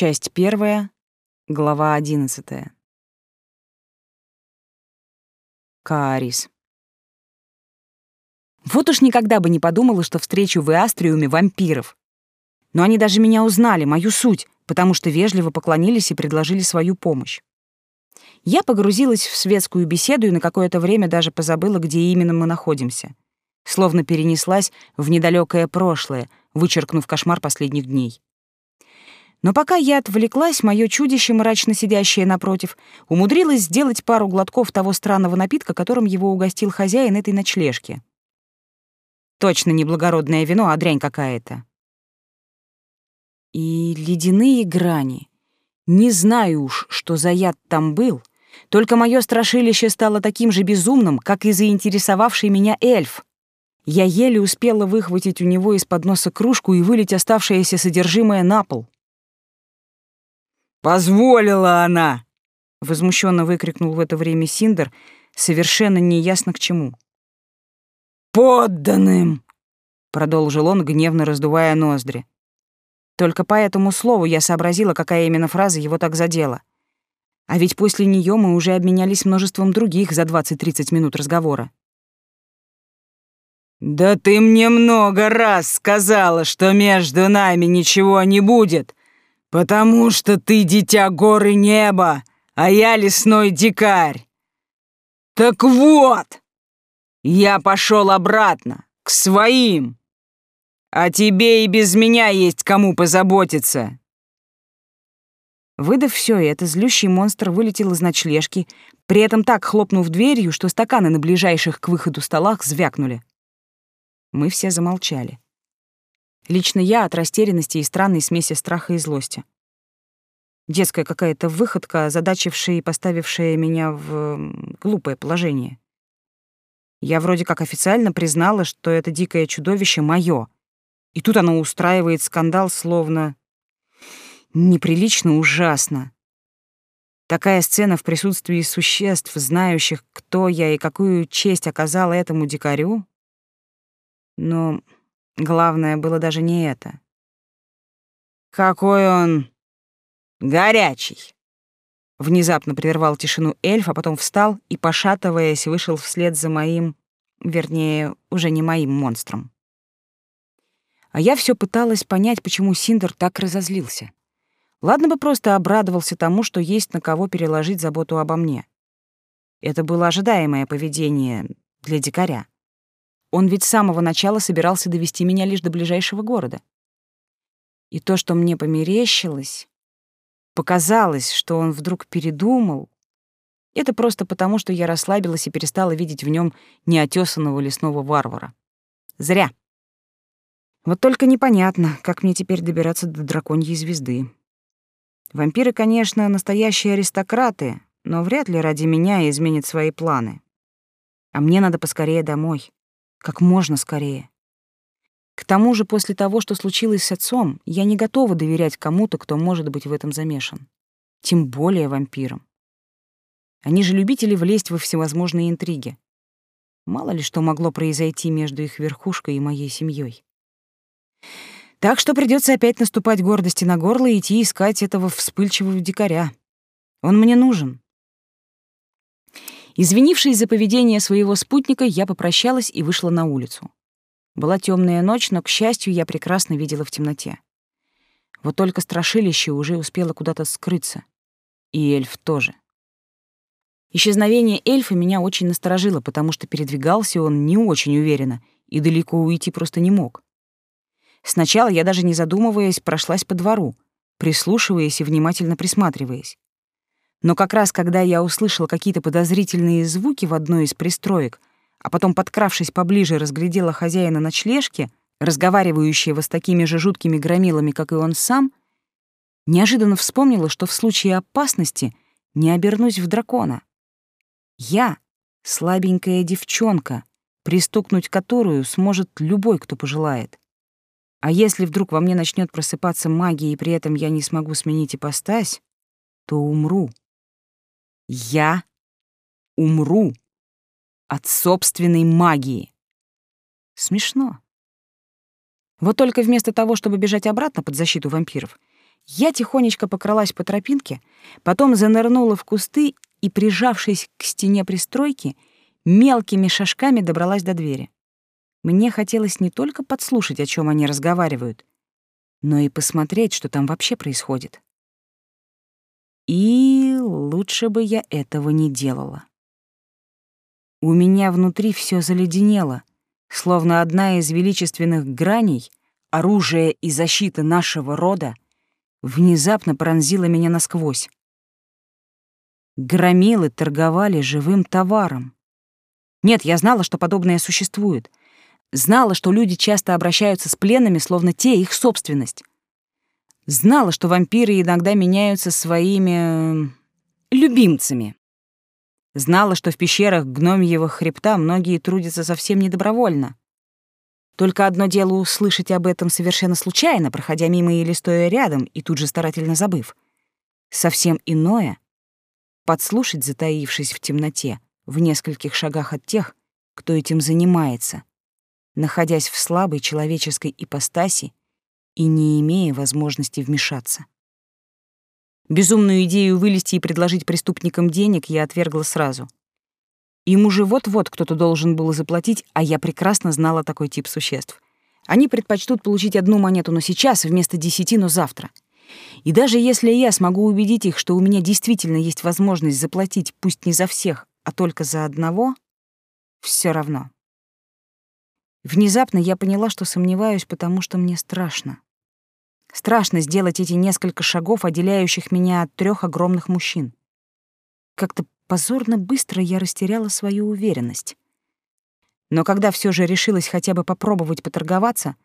Часть первая, глава одиннадцатая. Каарис. Вот уж никогда бы не подумала, что встречу в Иастриуме вампиров. Но они даже меня узнали, мою суть, потому что вежливо поклонились и предложили свою помощь. Я погрузилась в светскую беседу и на какое-то время даже позабыла, где именно мы находимся. Словно перенеслась в недалекое прошлое, вычеркнув кошмар последних дней. Но пока я отвлеклась, мое чудище, мрачно сидящее напротив, умудрилось сделать пару глотков того странного напитка, которым его угостил хозяин этой ночлежки. Точно не благородное вино, а дрянь какая-то. И ледяные грани. Не знаю уж, что за яд там был, только мое страшилище стало таким же безумным, как и заинтересовавший меня эльф. Я еле успела выхватить у него из-под носа кружку и вылить оставшееся содержимое на пол. «Позволила она!» — возмущенно выкрикнул в это время Синдер, совершенно неясно к чему. «Подданным!» — продолжил он, гневно раздувая ноздри. Только по этому слову я сообразила, какая именно фраза его так задела. А ведь после нее мы уже обменялись множеством других за 20-30 минут разговора. «Да ты мне много раз сказала, что между нами ничего не будет, потому что ты дитя горы неба, а я лесной дикарь. Так вот, я пошел обратно, к своим. А тебе и без меня есть кому позаботиться. Выдав все это, злющий монстр вылетел из ночлежки, при этом так хлопнув дверью, что стаканы на ближайших к выходу столах звякнули. Мы все замолчали. Лично я от растерянности и странной смеси страха и злости. Детская какая-то выходка, озадачившая и поставившая меня в глупое положение. Я вроде как официально признала, что это дикое чудовище моё, и тут оно устраивает скандал, словно... Неприлично ужасно. Такая сцена в присутствии существ, знающих, кто я и какую честь оказала этому дикарю. Но главное было даже не это. «Какой он горячий!» Внезапно прервал тишину эльф, а потом встал и, пошатываясь, вышел вслед за моим, вернее, уже не моим монстром. А я все пыталась понять, почему Синдер так разозлился. Ладно бы просто обрадовался тому, что есть на кого переложить заботу обо мне. Это было ожидаемое поведение для дикаря. Он ведь с самого начала собирался довести меня лишь до ближайшего города. И то, что мне померещилось, показалось, что он вдруг передумал, это просто потому, что я расслабилась и перестала видеть в нем неотесанного лесного варвара. Зря. Вот только непонятно, как мне теперь добираться до драконьей звезды. Вампиры, конечно, настоящие аристократы, но вряд ли ради меня изменят свои планы. А мне надо поскорее домой. Как можно скорее. К тому же, после того, что случилось с отцом, я не готова доверять кому-то, кто может быть в этом замешан. Тем более вампирам. Они же любители влезть во всевозможные интриги. Мало ли что могло произойти между их верхушкой и моей семьей. Так что придется опять наступать гордости на горло и идти искать этого вспыльчивого дикаря. Он мне нужен. Извинившись за поведение своего спутника, я попрощалась и вышла на улицу. Была темная ночь, но, к счастью, я прекрасно видела в темноте. Вот только страшилище уже успело куда-то скрыться. И эльф тоже. Исчезновение эльфа меня очень насторожило, потому что передвигался он не очень уверенно и далеко уйти просто не мог. Сначала я даже не задумываясь прошлась по двору, прислушиваясь и внимательно присматриваясь. Но как раз когда я услышала какие-то подозрительные звуки в одной из пристроек, а потом, подкравшись поближе, разглядела хозяина ночлежки, разговаривающего с такими же жуткими громилами, как и он сам, неожиданно вспомнила, что в случае опасности не обернусь в дракона. Я — слабенькая девчонка, пристукнуть которую сможет любой, кто пожелает. А если вдруг во мне начнет просыпаться магия, и при этом я не смогу сменить ипостась, то умру. Я умру от собственной магии. Смешно. Вот только вместо того, чтобы бежать обратно под защиту вампиров, Я тихонечко покралась по тропинке, потом занырнула в кусты и, прижавшись к стене пристройки, мелкими шажками добралась до двери. Мне хотелось не только подслушать, о чем они разговаривают, но и посмотреть, что там вообще происходит. И лучше бы я этого не делала. У меня внутри все заледенело, словно одна из величественных граней, оружия и защиты нашего рода, внезапно пронзила меня насквозь. Громилы торговали живым товаром. Нет, я знала, что подобное существует. Знала, что люди часто обращаются с пленными, словно те их собственность. Знала, что вампиры иногда меняются своими... любимцами. Знала, что в пещерах гномьего хребта многие трудятся совсем недобровольно. Только одно дело услышать об этом совершенно случайно, проходя мимо или стоя рядом, и тут же старательно забыв. Совсем иное — подслушать, затаившись в темноте, в нескольких шагах от тех, кто этим занимается, находясь в слабой человеческой ипостаси и не имея возможности вмешаться. Безумную идею вылезти и предложить преступникам денег я отвергла сразу — Ему же вот-вот кто-то должен был заплатить, а я прекрасно знала такой тип существ. Они предпочтут получить одну монету, но сейчас, вместо десяти, но завтра. И даже если я смогу убедить их, что у меня действительно есть возможность заплатить, пусть не за всех, а только за одного, все равно. Внезапно я поняла, что сомневаюсь, потому что мне страшно. Страшно сделать эти несколько шагов, отделяющих меня от трех огромных мужчин. Как-то Позорно быстро я растеряла свою уверенность. Но когда все же решилась хотя бы попробовать поторговаться,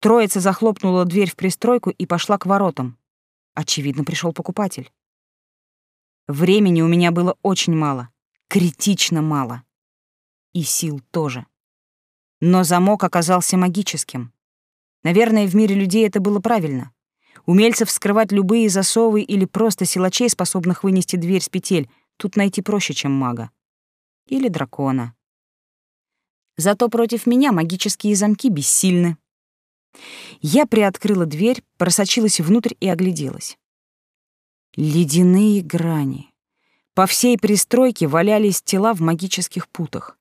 троица захлопнула дверь в пристройку и пошла к воротам. Очевидно, пришел покупатель. Времени у меня было очень мало, критично мало. И сил тоже. Но замок оказался магическим. Наверное, в мире людей это было правильно. Умельцев вскрывать любые засовы или просто силачей, способных вынести дверь с петель — тут найти проще, чем мага. Или дракона. Зато против меня магические замки бессильны. Я приоткрыла дверь, просочилась внутрь и огляделась. Ледяные грани. По всей пристройке валялись тела в магических путах.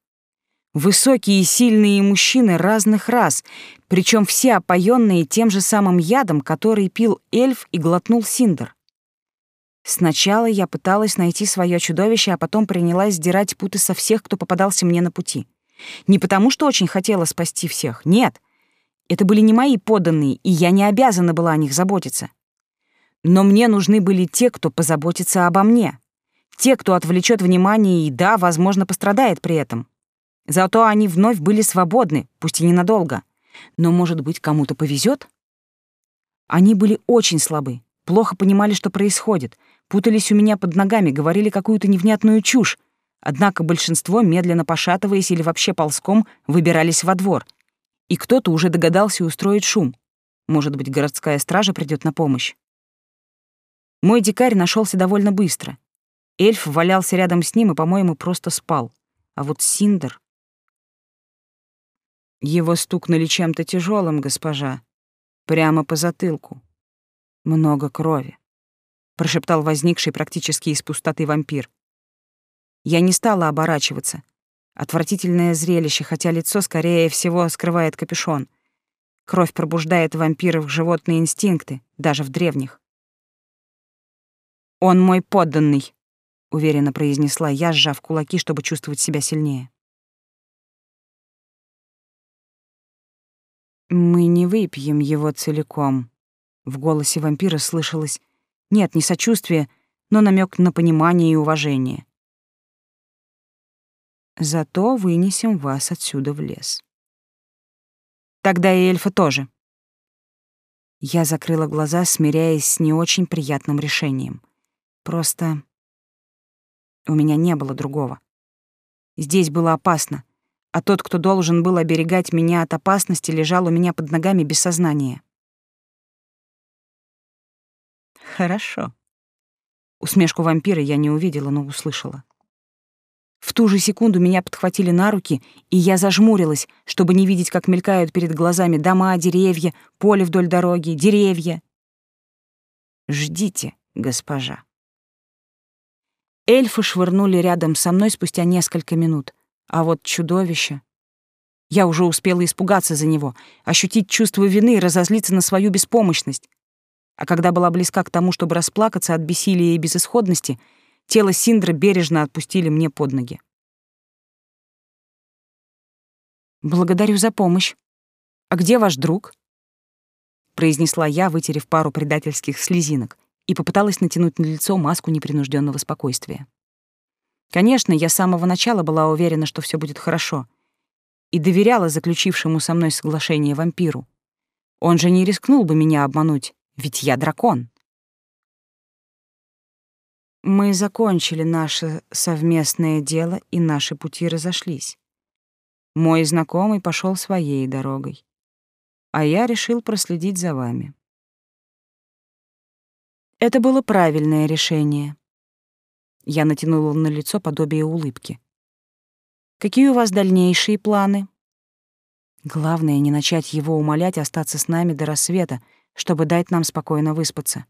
Высокие и сильные мужчины разных рас, причем все опоенные тем же самым ядом, который пил эльф и глотнул Синдер. Сначала я пыталась найти свое чудовище, а потом принялась сдирать путы со всех, кто попадался мне на пути. Не потому, что очень хотела спасти всех, нет. Это были не мои подданные, и я не обязана была о них заботиться. Но мне нужны были те, кто позаботится обо мне. Те, кто отвлечет внимание и, да, возможно, пострадает при этом. Зато они вновь были свободны, пусть и ненадолго. Но, может быть, кому-то повезет? Они были очень слабы, плохо понимали, что происходит, путались у меня под ногами, говорили какую-то невнятную чушь. Однако большинство, медленно пошатываясь или вообще ползком, выбирались во двор. И кто-то уже догадался устроить шум. Может быть, городская стража придет на помощь. Мой дикарь нашелся довольно быстро. Эльф валялся рядом с ним и, по-моему, просто спал. А вот Синдер... Его стукнули чем-то тяжелым, госпожа. Прямо по затылку. Много крови прошептал возникший практически из пустоты вампир. Я не стала оборачиваться. Отвратительное зрелище, хотя лицо, скорее всего, скрывает капюшон. Кровь пробуждает вампиров животные инстинкты, даже в древних. «Он мой подданный», — уверенно произнесла я, сжав кулаки, чтобы чувствовать себя сильнее. «Мы не выпьем его целиком», — в голосе вампира слышалось нет, не сочувствие, но намек на понимание и уважение. Зато вынесем вас отсюда в лес. Тогда и эльфа тоже. Я закрыла глаза, смиряясь с не очень приятным решением. Просто у меня не было другого. Здесь было опасно, а тот, кто должен был оберегать меня от опасности, лежал у меня под ногами без сознания. Хорошо. Усмешку вампира я не увидела, но услышала. В ту же секунду меня подхватили на руки, и я зажмурилась, чтобы не видеть, как мелькают перед глазами дома, деревья, поле вдоль дороги, деревья. Ждите, госпожа. Эльфы швырнули рядом со мной спустя несколько минут, а вот чудовище... Я уже успела испугаться за него, ощутить чувство вины и разозлиться на свою беспомощность. А когда была близка к тому, чтобы расплакаться от бессилия и безысходности, тело Синдра бережно отпустили мне под ноги. «Благодарю за помощь. А где ваш друг?» произнесла я, вытерев пару предательских слезинок, и попыталась натянуть на лицо маску непринужденного спокойствия. Конечно, я с самого начала была уверена, что все будет хорошо, и доверяла заключившему со мной соглашение вампиру. Он же не рискнул бы меня обмануть, ведь я дракон. Мы закончили наше совместное дело, и наши пути разошлись. Мой знакомый пошел своей дорогой а я решил проследить за вами. Это было правильное решение. Я натянула на лицо подобие улыбки. Какие у вас дальнейшие планы? Главное, не начать его умолять остаться с нами до рассвета, чтобы дать нам спокойно выспаться.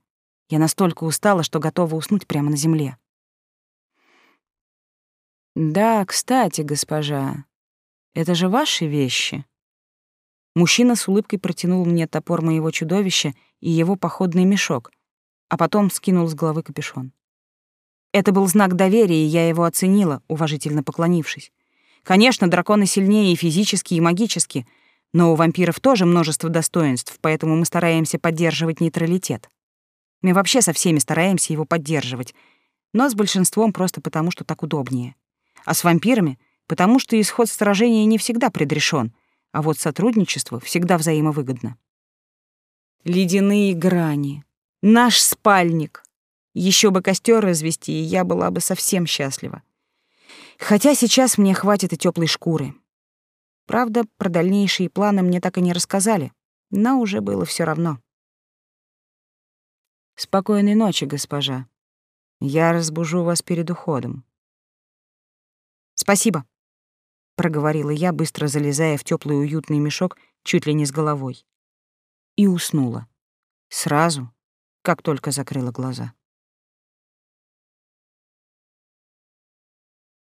Я настолько устала, что готова уснуть прямо на земле. Да, кстати, госпожа, это же ваши вещи. Мужчина с улыбкой протянул мне топор моего чудовища и его походный мешок, а потом скинул с головы капюшон. Это был знак доверия, и я его оценила, уважительно поклонившись. Конечно, драконы сильнее и физически, и магически, но у вампиров тоже множество достоинств, поэтому мы стараемся поддерживать нейтралитет. Мы вообще со всеми стараемся его поддерживать, но с большинством просто потому, что так удобнее. А с вампирами — потому что исход сражения не всегда предрешен, а вот сотрудничество всегда взаимовыгодно. Ледяные грани. Наш спальник. Еще бы костер развести, и я была бы совсем счастлива. Хотя сейчас мне хватит и теплой шкуры. Правда, про дальнейшие планы мне так и не рассказали, но уже было все равно. Спокойной ночи, госпожа. Я разбужу вас перед уходом. Спасибо проговорила я, быстро залезая в теплый уютный мешок чуть ли не с головой. И уснула. Сразу, как только закрыла глаза.